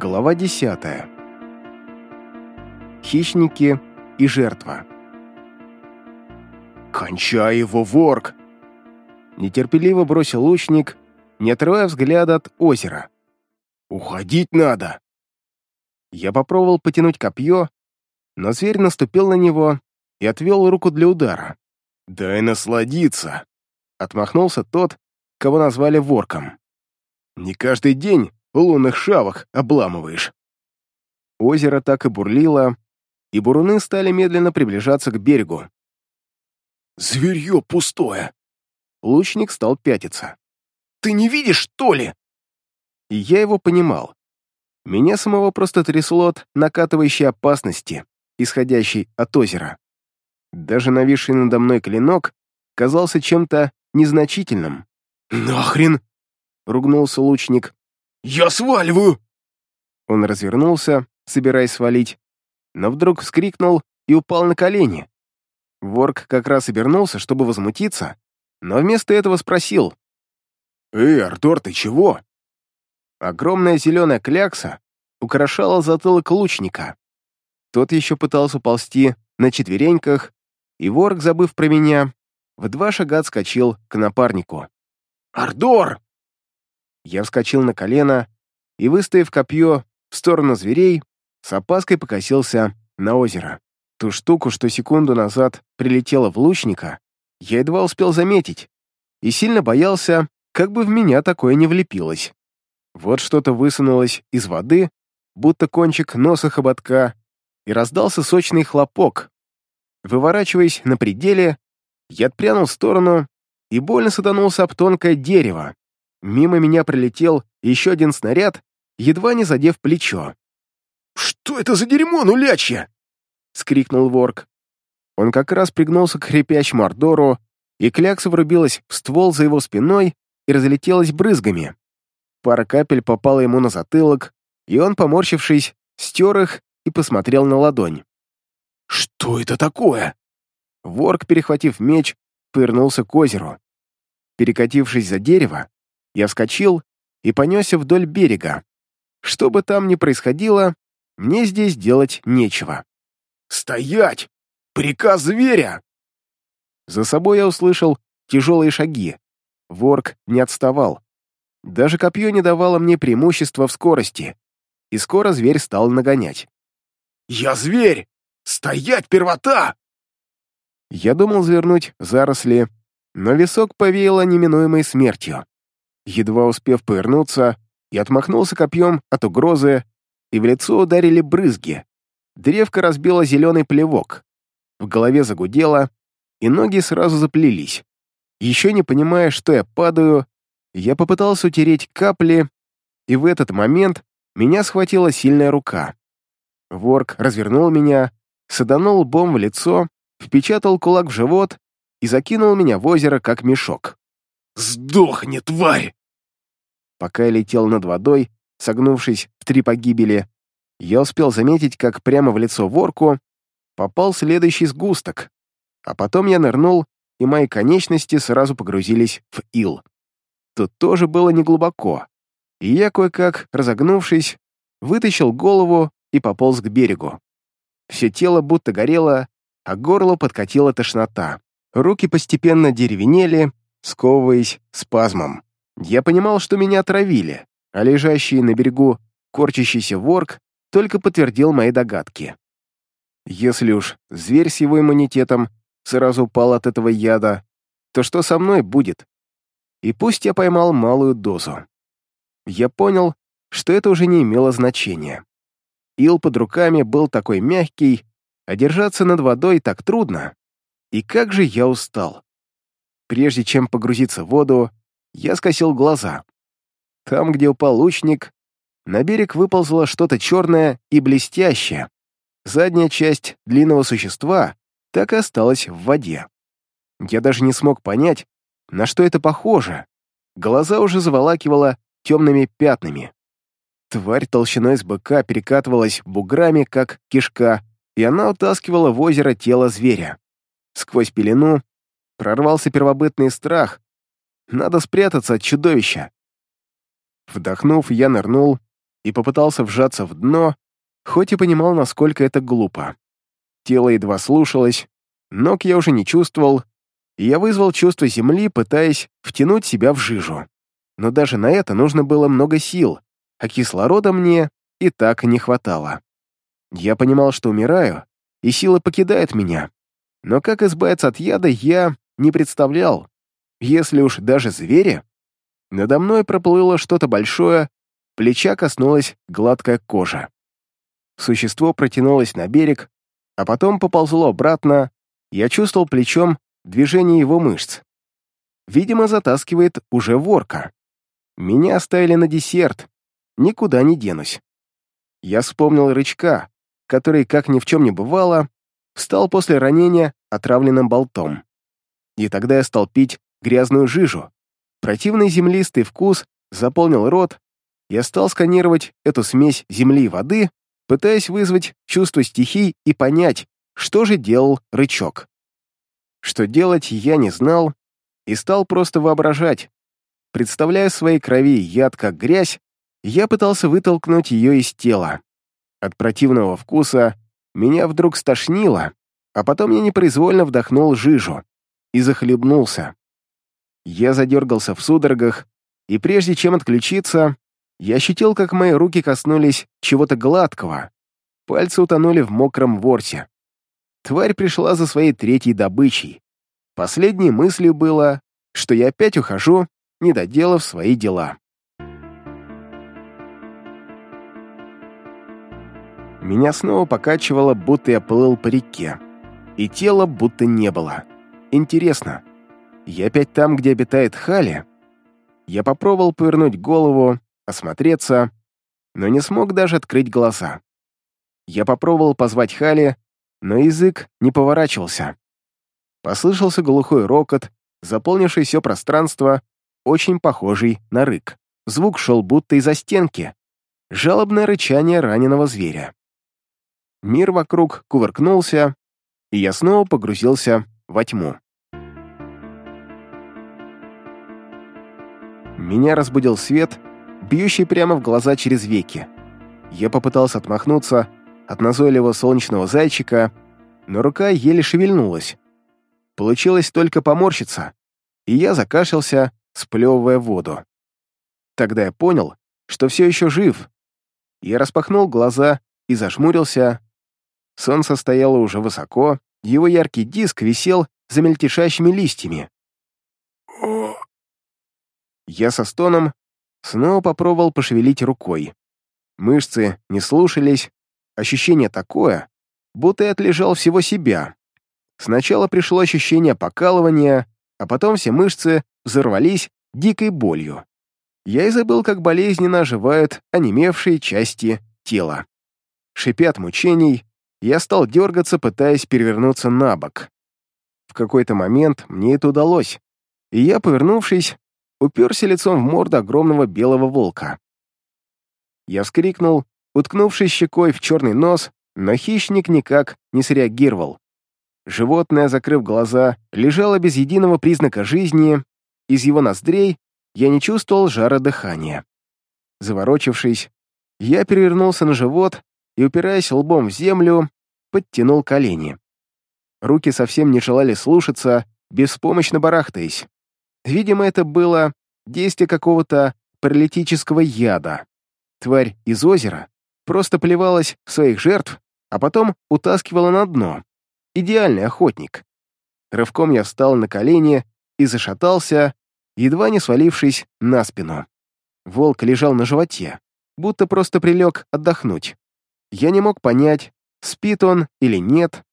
Глава 10. Хищники и жертва. «Кончай его, ворк!» Нетерпеливо бросил лучник, не отрывая взгляда от озера. «Уходить надо!» Я попробовал потянуть копье, но зверь наступил на него и отвел руку для удара. «Дай насладиться!» — отмахнулся тот, кого назвали ворком. «Не каждый день лунных шавах обламываешь». Озеро так и бурлило, и буруны стали медленно приближаться к берегу. «Зверье пустое!» Лучник стал пятиться. «Ты не видишь, что ли?» И я его понимал. Меня самого просто трясло от накатывающей опасности, исходящей от озера. Даже нависший надо мной клинок казался чем-то незначительным. «Нахрен!» — ругнулся лучник. «Я сваливаю!» Он развернулся, собираясь свалить, но вдруг вскрикнул и упал на колени. Ворк как раз обернулся, чтобы возмутиться, но вместо этого спросил. «Эй, Артур, ты чего?» Огромная зеленая клякса украшала затылок лучника. Тот еще пытался ползти на четвереньках, и ворк, забыв про меня, в два шага отскочил к напарнику. «Ардор!» Я вскочил на колено и, выставив копье в сторону зверей, с опаской покосился на озеро. Ту штуку, что секунду назад прилетела в лучника, я едва успел заметить и сильно боялся, как бы в меня такое не влепилось. Вот что-то высунулось из воды, будто кончик носа хоботка, и раздался сочный хлопок. Выворачиваясь на пределе, я отпрянул в сторону и больно саданулся об тонкое дерево. Мимо меня прилетел еще один снаряд, едва не задев плечо. «Что это за дерьмо нулячье?» — скрикнул ворк. Он как раз пригнулся к хрипящему Ардору, и клякса врубилась в ствол за его спиной и разлетелась брызгами. Пара капель попала ему на затылок, и он, поморщившись, стер их и посмотрел на ладонь. «Что это такое?» Ворк, перехватив меч, пырнулся к озеру. Перекатившись за дерево, я вскочил и понесся вдоль берега. Что бы там ни происходило, мне здесь делать нечего. «Стоять! Приказ зверя!» За собой я услышал тяжелые шаги. Ворк не отставал. Даже копье не давало мне преимущества в скорости, и скоро зверь стал нагонять. «Я зверь! Стоять, первота!» Я думал завернуть заросли, но висок повеяло неминуемой смертью едва успев повернуться, и отмахнулся копьем от угрозы, и в лицо ударили брызги. Древко разбило зеленый плевок. В голове загудело, и ноги сразу заплелись. Еще не понимая, что я падаю, я попытался утереть капли, и в этот момент меня схватила сильная рука. Ворк развернул меня, саданул лбом в лицо, впечатал кулак в живот и закинул меня в озеро, как мешок. «Сдохни, тварь!» Пока я летел над водой, согнувшись в три погибели, я успел заметить, как прямо в лицо ворку попал следующий сгусток, а потом я нырнул, и мои конечности сразу погрузились в ил. Тут тоже было неглубоко, и я, кое-как разогнувшись, вытащил голову и пополз к берегу. Все тело будто горело, а горло подкатила тошнота. Руки постепенно деревенели, сковываясь спазмом. Я понимал, что меня отравили, а лежащий на берегу корчащийся ворк только подтвердил мои догадки. Если уж зверь с его иммунитетом сразу упал от этого яда, то что со мной будет? И пусть я поймал малую дозу. Я понял, что это уже не имело значения. Ил под руками был такой мягкий, а держаться над водой так трудно. И как же я устал. Прежде чем погрузиться в воду, я скосил глаза. Там, где упал лучник, на берег выползло что-то черное и блестящее. Задняя часть длинного существа так и осталась в воде. Я даже не смог понять, на что это похоже. Глаза уже заволакивало темными пятнами. Тварь толщиной с быка перекатывалась буграми, как кишка, и она утаскивала в озеро тело зверя. Сквозь пелену прорвался первобытный страх, надо спрятаться от чудовища. Вдохнув, я нырнул и попытался вжаться в дно, хоть и понимал, насколько это глупо. Тело едва слушалось, ног я уже не чувствовал, и я вызвал чувство земли, пытаясь втянуть себя в жижу. Но даже на это нужно было много сил, а кислорода мне и так не хватало. Я понимал, что умираю, и сила покидает меня. Но как избавиться от яда, я не представлял. Если уж даже звери... Надо мной проплыло что-то большое, плеча коснулась гладкая кожа. Существо протянулось на берег, а потом поползло обратно, я чувствовал плечом движение его мышц. Видимо, затаскивает уже ворка. Меня оставили на десерт, никуда не денусь. Я вспомнил рычка, который, как ни в чем не бывало, встал после ранения отравленным болтом. И тогда я стал пить грязную жижу. Противный землистый вкус заполнил рот, я стал сканировать эту смесь земли и воды, пытаясь вызвать чувство стихий и понять, что же делал рычок. Что делать, я не знал и стал просто воображать. Представляя в своей крови яд как грязь, я пытался вытолкнуть ее из тела. От противного вкуса меня вдруг стошнило, а потом я непроизвольно вдохнул жижу и захлебнулся. Я задергался в судорогах, и прежде чем отключиться, я ощутил, как мои руки коснулись чего-то гладкого. Пальцы утонули в мокром ворсе. Тварь пришла за своей третьей добычей. Последней мыслью было, что я опять ухожу, не доделав свои дела. Меня снова покачивало, будто я плыл по реке. И тела будто не было. Интересно, я опять там, где обитает Хали? Я попробовал повернуть голову, осмотреться, но не смог даже открыть глаза. Я попробовал позвать Хали, но язык не поворачивался. Послышался глухой рокот, заполнивший все пространство, очень похожий на рык. Звук шел будто из-за стенки. Жалобное рычание раненого зверя. Мир вокруг кувыркнулся, и я снова погрузился во тьму. Меня разбудил свет, бьющий прямо в глаза через веки. Я попытался отмахнуться от назойливого солнечного зайчика, но рука еле шевельнулась. Получилось только поморщиться, и я закашлялся, сплевывая воду. Тогда я понял, что все еще жив. Я распахнул глаза и зажмурился, Солнце стояло уже высоко, его яркий диск висел за мельтешащими листьями. Я со стоном снова попробовал пошевелить рукой. Мышцы не слушались, ощущение такое, будто я отлежал всего себя. Сначала пришло ощущение покалывания, а потом все мышцы взорвались дикой болью. Я и забыл, как болезненно оживают онемевшие части тела. Шипят мучений, я стал дергаться, пытаясь перевернуться на бок. В какой-то момент мне это удалось, и я, повернувшись, уперся лицом в морду огромного белого волка. Я вскрикнул, уткнувшись щекой в черный нос, но хищник никак не среагировал. Животное, закрыв глаза, лежало без единого признака жизни, из его ноздрей я не чувствовал жара дыхания. Заворочившись, я перевернулся на живот и, упираясь лбом в землю, подтянул колени. Руки совсем не желали слушаться, беспомощно барахтаясь. Видимо, это было действие какого-то паралитического яда. Тварь из озера просто плевалась в своих жертв, а потом утаскивала на дно. Идеальный охотник. Рывком я встал на колени и зашатался, едва не свалившись на спину. Волк лежал на животе, будто просто прилег отдохнуть. Я не мог понять, спит он или нет.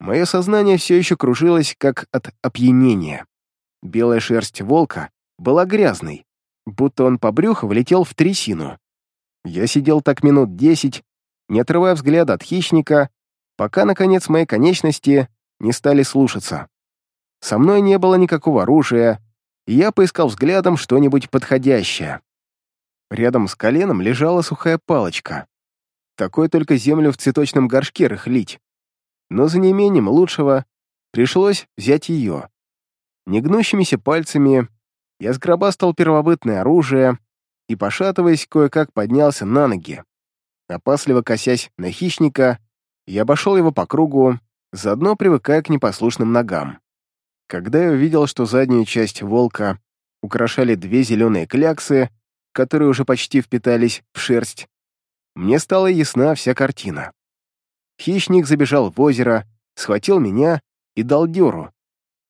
Мое сознание все еще кружилось, как от опьянения. Белая шерсть волка была грязной, будто он по брюху влетел в трясину. Я сидел так минут десять, не отрывая взгляда от хищника, пока, наконец, мои конечности не стали слушаться. Со мной не было никакого оружия, и я поискал взглядом что-нибудь подходящее. Рядом с коленом лежала сухая палочка. Такой только землю в цветочном горшке рыхлить. Но за неимением лучшего пришлось взять ее. Негнущимися пальцами я сгробастал первобытное оружие, и, пошатываясь, кое-как поднялся на ноги. Опасливо косясь на хищника, я обошел его по кругу, заодно привыкая к непослушным ногам. Когда я увидел, что заднюю часть волка украшали две зеленые кляксы, которые уже почти впитались в шерсть, мне стала ясна вся картина. Хищник забежал в озеро, схватил меня и дал дёру.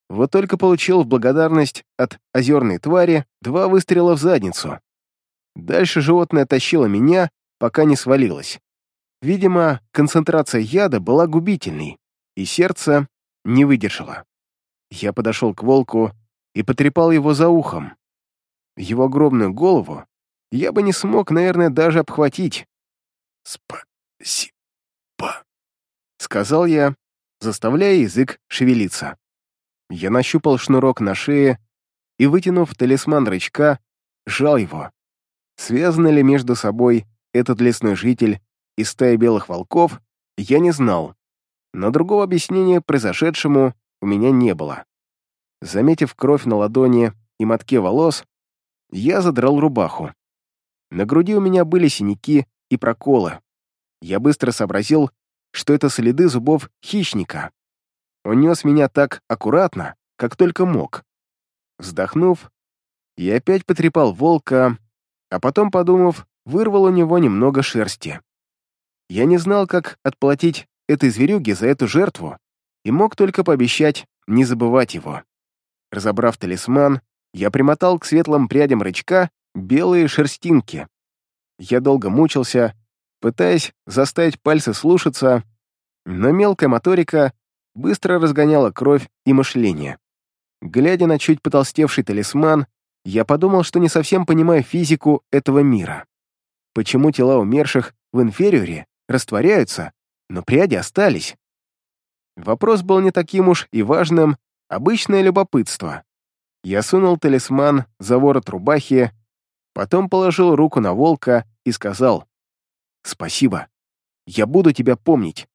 Вот только получил в благодарность от озерной твари два выстрела в задницу. Дальше животное тащило меня, пока не свалилось. Видимо, концентрация яда была губительной, и сердце не выдержало. Я подошел к волку и потрепал его за ухом. Его огромную голову я бы не смог, наверное, даже обхватить. «Спасибо», — сказал я, заставляя язык шевелиться. Я нащупал шнурок на шее и, вытянув талисман рычка, сжал его. Связаны ли между собой этот лесной житель и стая белых волков, я не знал, но другого объяснения произошедшему у меня не было. Заметив кровь на ладони и мотке волос, я задрал рубаху. На груди у меня были синяки и проколы. Я быстро сообразил, что это следы зубов хищника. Он нес меня так аккуратно, как только мог. Вздохнув, я опять потрепал волка, а потом, подумав, вырвал у него немного шерсти. Я не знал, как отплатить этой зверюге за эту жертву и мог только пообещать не забывать его. Разобрав талисман, я примотал к светлым прядям рычка белые шерстинки. Я долго мучился, пытаясь заставить пальцы слушаться, но мелкая моторика быстро разгоняла кровь и мышление. Глядя на чуть потолстевший талисман, я подумал, что не совсем понимаю физику этого мира. Почему тела умерших в инфериоре растворяются, но пряди остались? Вопрос был не таким уж и важным, обычное любопытство. Я сунул талисман за ворот рубахи, потом положил руку на волка и сказал «Спасибо, я буду тебя помнить».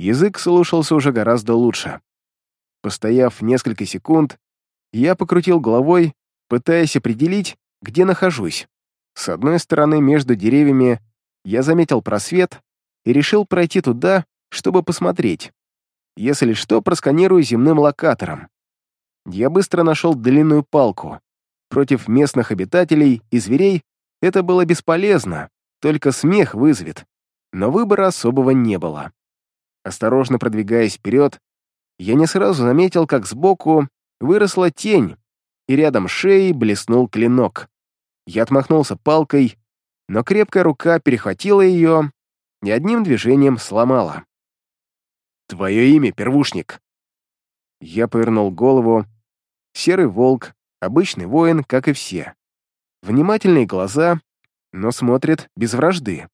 Язык слушался уже гораздо лучше. Постояв несколько секунд, я покрутил головой пытаясь определить, где нахожусь. С одной стороны, между деревьями я заметил просвет и решил пройти туда, чтобы посмотреть. Если что, просканирую земным локатором. Я быстро нашел длинную палку. Против местных обитателей и зверей это было бесполезно, только смех вызовет. Но выбора особого не было. Осторожно продвигаясь вперед, я не сразу заметил, как сбоку выросла тень, и рядом шеей блеснул клинок. Я отмахнулся палкой, но крепкая рука перехватила ее и одним движением сломала. «Твое имя, первушник!» Я повернул голову. Серый волк, обычный воин, как и все. Внимательные глаза, но смотрит без вражды.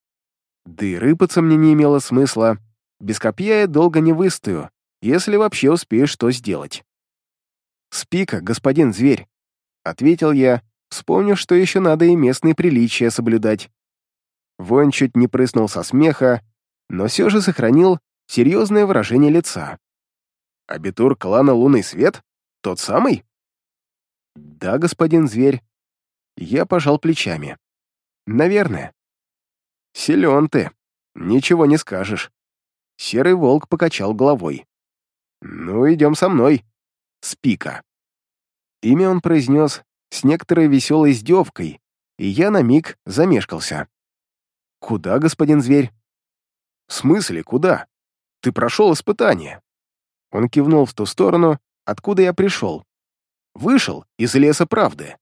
Да и рыпаться мне не имело смысла. Без копья я долго не выстою, если вообще успею что сделать. «Спика, господин зверь», — ответил я, вспомнив, что еще надо и местные приличия соблюдать. Воин чуть не прыснул со смеха, но все же сохранил серьезное выражение лица. «Абитур клана Лунный Свет? Тот самый?» «Да, господин зверь». Я пожал плечами. «Наверное». «Силен ты, ничего не скажешь». Серый волк покачал головой. «Ну, идем со мной» Спика. Имя он произнес с некоторой веселой издевкой, и я на миг замешкался. «Куда, господин зверь?» «В смысле, куда? Ты прошел испытание». Он кивнул в ту сторону, откуда я пришел. Вышел из леса правды.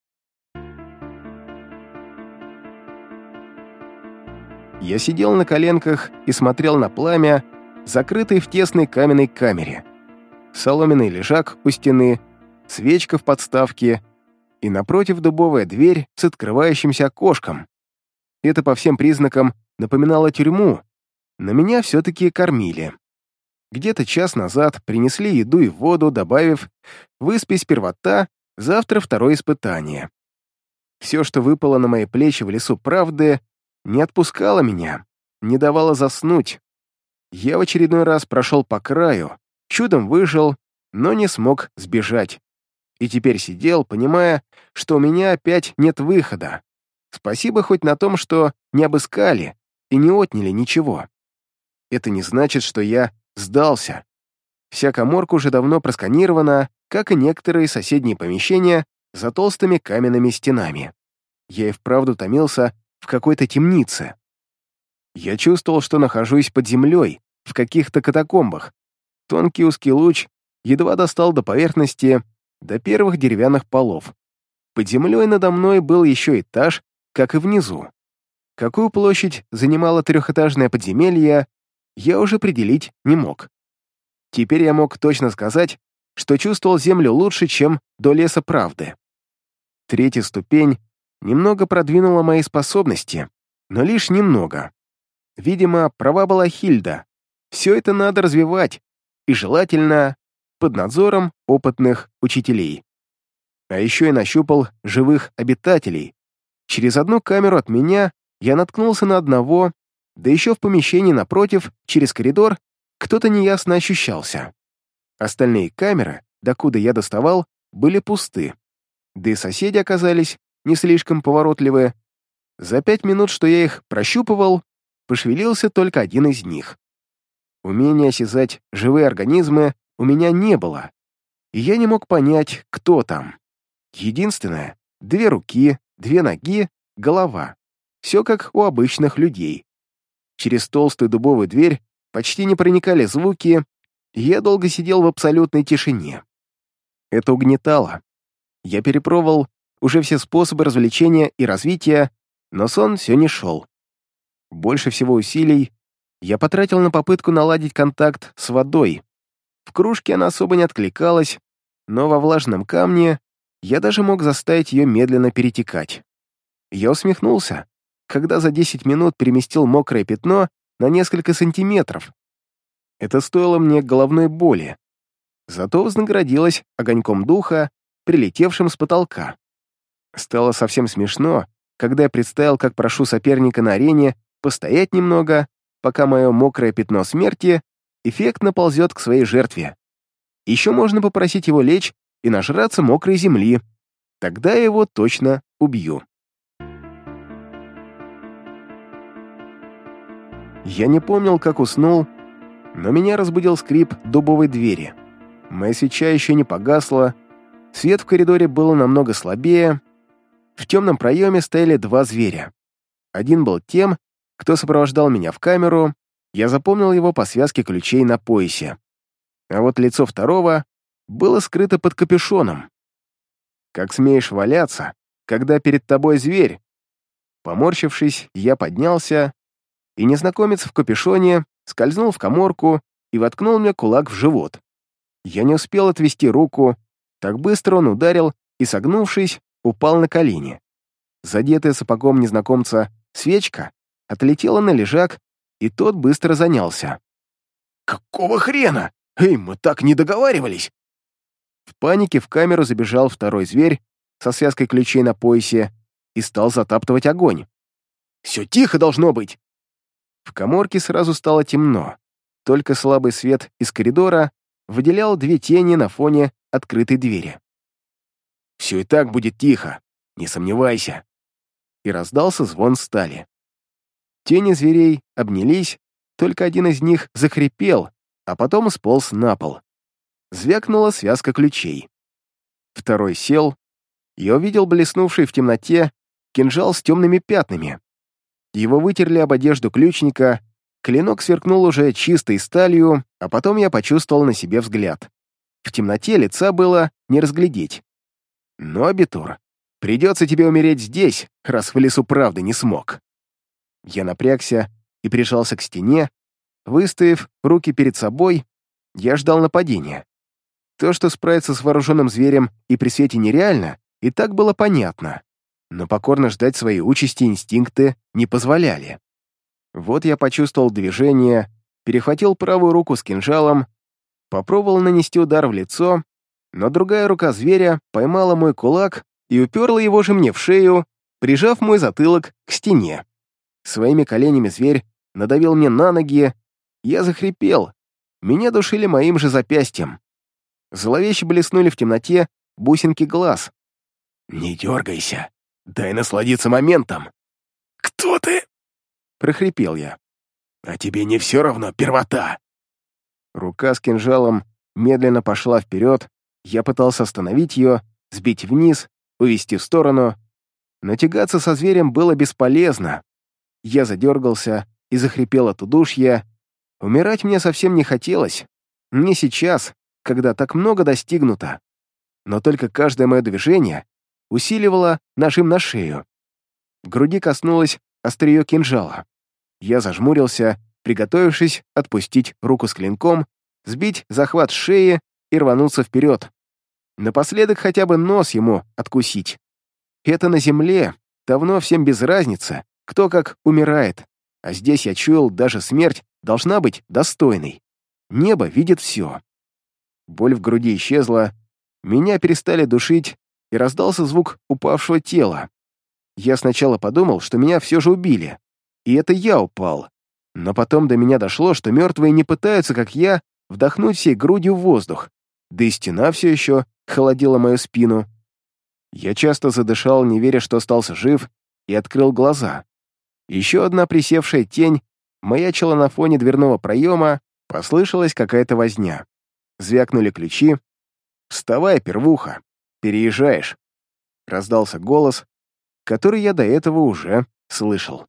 Я сидел на коленках и смотрел на пламя, закрытый в тесной каменной камере соломенный лежак у стены, свечка в подставке и напротив дубовая дверь с открывающимся окошком. Это по всем признакам напоминало тюрьму, но меня все-таки кормили. Где-то час назад принесли еду и воду, добавив «выспись первота, завтра второе испытание». Все, что выпало на мои плечи в лесу правды, не отпускало меня, не давало заснуть. Я в очередной раз прошел по краю, чудом выжил, но не смог сбежать. И теперь сидел, понимая, что у меня опять нет выхода. Спасибо хоть на том, что не обыскали и не отняли ничего. Это не значит, что я сдался. Вся коморка уже давно просканирована, как и некоторые соседние помещения за толстыми каменными стенами. Я и вправду томился в какой-то темнице. Я чувствовал, что нахожусь под землей, в каких-то катакомбах. Тонкий узкий луч едва достал до поверхности, до первых деревянных полов. Под землей надо мной был еще этаж, как и внизу. Какую площадь занимало трехэтажное подземелье, я уже определить не мог. Теперь я мог точно сказать, что чувствовал землю лучше, чем до леса правды. Третья ступень немного продвинула мои способности, но лишь немного. Видимо, права была Хильда. Все это надо развивать, и желательно под надзором опытных учителей. А еще я нащупал живых обитателей. Через одну камеру от меня я наткнулся на одного, да еще в помещении напротив, через коридор, кто-то неясно ощущался. Остальные камеры, докуда я доставал, были пусты. Да и соседи оказались не слишком поворотливые. За пять минут, что я их прощупывал, пошевелился только один из них. Умения осязать живые организмы у меня не было, и я не мог понять, кто там. Единственное — две руки, две ноги, голова. Все как у обычных людей. Через толстую дубовую дверь почти не проникали звуки, и я долго сидел в абсолютной тишине. Это угнетало. Я перепробовал уже все способы развлечения и развития, но сон все не шел. Больше всего усилий я потратил на попытку наладить контакт с водой. В кружке она особо не откликалась, но во влажном камне я даже мог заставить ее медленно перетекать. Я усмехнулся, когда за 10 минут переместил мокрое пятно на несколько сантиметров. Это стоило мне головной боли. Зато вознаградилось огоньком духа, прилетевшим с потолка. Стало совсем смешно, когда я представил, как прошу соперника на арене постоять немного, пока мое мокрое пятно смерти эффектно ползет к своей жертве. Еще можно попросить его лечь и нажраться мокрой земли. Тогда я его точно убью. Я не помнил, как уснул, но меня разбудил скрип дубовой двери. Моя свеча еще не погасла, свет в коридоре был намного слабее. В темном проеме стояли два зверя. Один был тем, кто сопровождал меня в камеру, я запомнил его по связке ключей на поясе. А вот лицо второго было скрыто под капюшоном. «Как смеешь валяться, когда перед тобой зверь?» Поморщившись, я поднялся, и незнакомец в капюшоне скользнул в коморку и воткнул мне кулак в живот. Я не успел отвести руку, так быстро он ударил и, согнувшись, упал на колени. Задетая сапогом незнакомца свечка отлетела на лежак, и тот быстро занялся. «Какого хрена? Эй, мы так не договаривались!» В панике в камеру забежал второй зверь со связкой ключей на поясе и стал затаптывать огонь. «Все тихо должно быть!» В коморке сразу стало темно. Только слабый свет из коридора выделял две тени на фоне открытой двери. «Все и так будет тихо, не сомневайся!» И раздался звон стали. Тени зверей обнялись, только один из них захрипел, а потом сполз на пол. Звякнула связка ключей. Второй сел. Я увидел блеснувший в темноте кинжал с темными пятнами. Его вытерли об одежду ключника, клинок сверкнул уже чистой сталью, а потом я почувствовал на себе взгляд. В темноте лица было не разглядеть. Но, Абитур, придется тебе умереть здесь, раз в лесу правды не смог. Я напрягся и прижался к стене, выставив руки перед собой, я ждал нападения. То, что справиться с вооруженным зверем и при свете нереально, и так было понятно. Но покорно ждать своей участи инстинкты не позволяли. Вот я почувствовал движение, перехватил правую руку с кинжалом, попробовал нанести удар в лицо, но другая рука зверя поймала мой кулак и уперла его же мне в шею, прижав мой затылок к стене. Своими коленями зверь надавил мне на ноги, я захрипел. Меня душили моим же запястьем. Зловеще блеснули в темноте бусинки глаз. «Не дергайся, Дай насладиться моментом!» «Кто ты?» — прохрипел я. «А тебе не все равно, первота?» Рука с кинжалом медленно пошла вперед, я пытался остановить ее, сбить вниз, увести в сторону, но тягаться со зверем было бесполезно. Я задергался и захрипел от удушья. Умирать мне совсем не хотелось. Не сейчас, когда так много достигнуто. Но только каждое мое движение усиливало нажим на шею. В груди коснулось острие кинжала. Я зажмурился, приготовившись отпустить руку с клинком, сбить захват шеи и рвануться вперед. Напоследок хотя бы нос ему откусить. Это на земле, давно всем без разницы, кто как умирает, а здесь я чуял, даже смерть должна быть достойной. Небо видит все. Боль в груди исчезла, меня перестали душить, и раздался звук упавшего тела. Я сначала подумал, что меня все же убили, и это я упал. Но потом до меня дошло, что мертвые не пытаются, как я, вдохнуть всей грудью воздух, да и стена все еще холодила мою спину. Я часто задышал, не веря, что остался жив, и открыл глаза. Еще одна присевшая тень маячила на фоне дверного проема, послышалась какая-то возня. Звякнули ключи. «Вставай, первуха, переезжаешь», — раздался голос, который я до этого уже слышал.